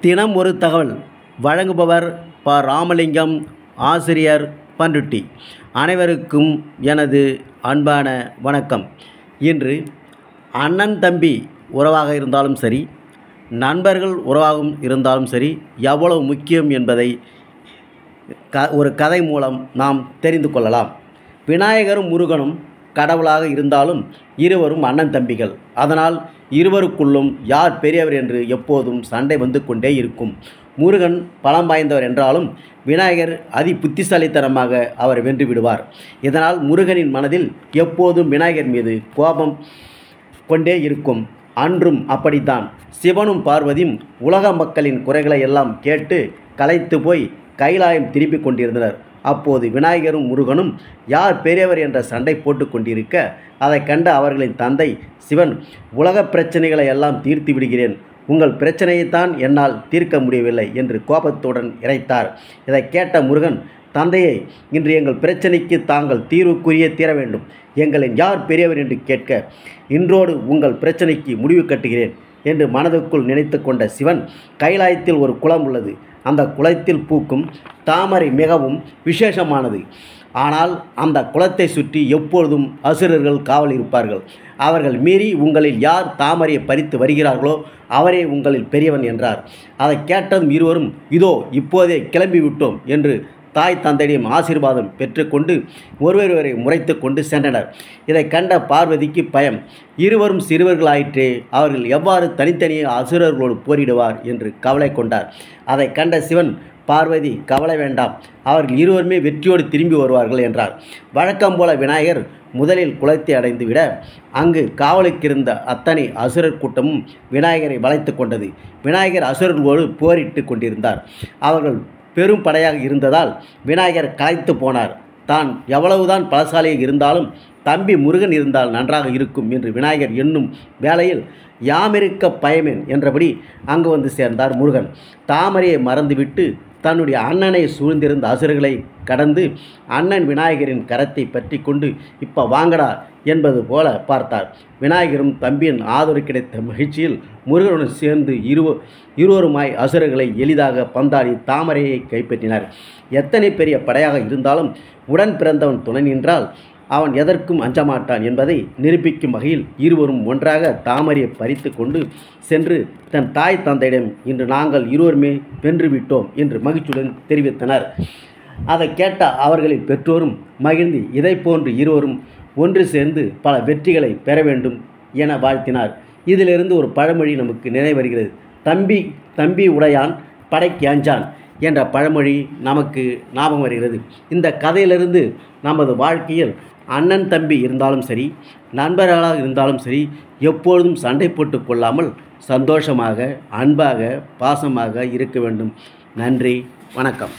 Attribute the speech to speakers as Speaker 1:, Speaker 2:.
Speaker 1: தினம் ஒரு தகவல். வழங்குபவர் ப. ராமலிங்கம் ஆசிரியர் பண்ருட்டி அனைவருக்கும் எனது அன்பான வணக்கம். இன்று அண்ணன் தம்பி உறவாக இருந்தாலும் சரி நண்பர்கள் உறவாகவும் இருந்தாலும் சரி எவ்வளவு முக்கியம் என்பதை க ஒரு கதை மூலம் நாம் தெரிந்து கொள்ளலாம். விநாயகரும் முருகனும் கடவுளாக இருந்தாலும் இருவரும் அண்ணன் தம்பிகள். அதனால் இருவருக்குள்ளும் யார் பெரியவர் என்று எப்போதும் சண்டை வந்து கொண்டே இருக்கும். முருகன் பலம் வாய்ந்தவர் என்றாலும் விநாயகர் அதி புத்திசாலித்தனமாக அவர் வென்று விடுவார். இதனால் முருகனின் மனதில் எப்போதும் விநாயகர் மீது கோபம் கொண்டே இருக்கும். அன்றும் அப்படித்தான். சிவனும் பார்வதியும் உலக மக்களின் குறைகளை எல்லாம் கேட்டு கலைத்து போய் கைலாயம் திரும்பிக் கொண்டிருந்தனர். அப்போது விநாயகரும் முருகனும் யார் பெரியவர் என்ற சண்டை போட்டு கொண்டிருக்க அதை கண்ட அவர்களின் தந்தை சிவன் உலகப் பிரச்சனைகளை எல்லாம் தீர்த்து விடுகிறேன். உங்கள் பிரச்சனையைத்தான் என்னால் தீர்க்க முடியவில்லை என்று கோபத்துடன் இறைத்தார். இதை கேட்ட முருகன் தந்தையை இன்று எங்கள் பிரச்சனைக்கு தாங்கள் தீர்வுக்குரிய தீர வேண்டும். எங்களின் யார் பெரியவர் என்று கேட்க இன்றோடு உங்கள் பிரச்சனைக்கு முடிவு கட்டுகிறேன் என்று மனதுக்குள் நினைத்து கொண்ட சிவன் கைலாயத்தில் ஒரு குளம் உள்ளது. அந்த குளத்தில் பூக்கும் தாமரை மிகவும் விசேஷமானது. ஆனால் அந்த குளத்தை சுற்றி எப்பொழுதும் அசுரர்கள் காவல் இருப்பார்கள். அவர்கள் மீறி உங்களில் யார் தாமரையை பறித்து வருகிறார்களோ அவரே உங்களில் பெரியவன் என்றார். அதை கேட்டதும் இருவரும் இதோ இப்போதே கிளம்பி விட்டோம் என்று தாய் தந்தையிடம் ஆசீர்வாதம் பெற்றுக்கொண்டு ஒருவரை முறைத்து கொண்டு சென்றனர். இதை கண்ட பார்வதிக்கு பயம். இருவரும் சிறுவர்களாயிற்றே அவர்கள் எவ்வாறு தனித்தனியே அசுரர்களோடு போரிடுவார் என்று கவலை கொண்டார். அதை கண்ட சிவன் பார்வதி கவலை வேண்டாம். அவர்கள் இருவருமே வெற்றியோடு திரும்பி வருவார்கள் என்றார். வழக்கம் போல விநாயகர் முதலில் குளத்தை அடைந்துவிட அங்கு காவலுக்கிருந்த அத்தனை அசுரர் கூட்டமும் விநாயகரை வளைத்து கொண்டது. விநாயகர் அசுரர்களோடு போரிட்டு கொண்டிருந்தார். அவர்கள் பெரும் படையாக இருந்ததால் விநாயகர் களைத்து போனார். தான் எவ்வளவுதான் பலசாலியாக இருந்தாலும் தம்பி முருகன் இருந்தால் நன்றாக இருக்கும் என்று விநாயகர் என்னும் வேளையில் யாமிருக்க பயமேன் என்றபடி அங்கு வந்து சேர்ந்தார் முருகன். தாமரையை மறந்துவிட்டு தன்னுடைய அண்ணனை சூழ்ந்திருந்த அசுரர்களை கடந்து அண்ணன் விநாயகரின் கரத்தை பற்றி கொண்டு இப்போ வாங்கடா என்பது போல பார்த்தார். விநாயகரும் தம்பியின் ஆதரவு கிடைத்த மகிழ்ச்சியில் முருகனுடன் சேர்ந்து இருவ இருவருமாய் அசுரர்களை எளிதாக பந்தாடி தாமரையை கைப்பற்றினார். எத்தனை பெரிய படையாக இருந்தாலும் உடன் பிறந்தவன் துணை நின்றால் அவன் எதற்கும் அஞ்சமாட்டான் என்பதை நிரூபிக்கும் வகையில் இருவரும் ஒன்றாக தாமரையை பறித்து கொண்டு சென்று தன் தாய் தந்தையிடம் இன்று நாங்கள் இருவருமே வென்று விட்டோம் என்று மகிழ்ச்சியுடன் தெரிவித்தனர். அதை கேட்ட அவர்களின் பெற்றோரும் மகிழ்ந்து இதை போன்று இருவரும் ஒன்று சேர்ந்து பல வெற்றிகளை பெற வேண்டும் என வாழ்த்தினார். இதிலிருந்து ஒரு பழமொழி நமக்கு நினைவருகிறது தம்பி தம்பி உடையான் படைக்கு அஞ்சான். என்ற பழமொழி நமக்கு ஞாபகம் வருகிறது. இந்த கதையிலிருந்து நமது வாழ்க்கையில் அண்ணன் தம்பி இருந்தாலும் சரி நண்பர்களாக இருந்தாலும் சரி எப்பொழுதும் சண்டை போட்டு கொள்ளாமல் சந்தோஷமாக அன்பாக பாசமாக இருக்க வேண்டும். நன்றி வணக்கம்.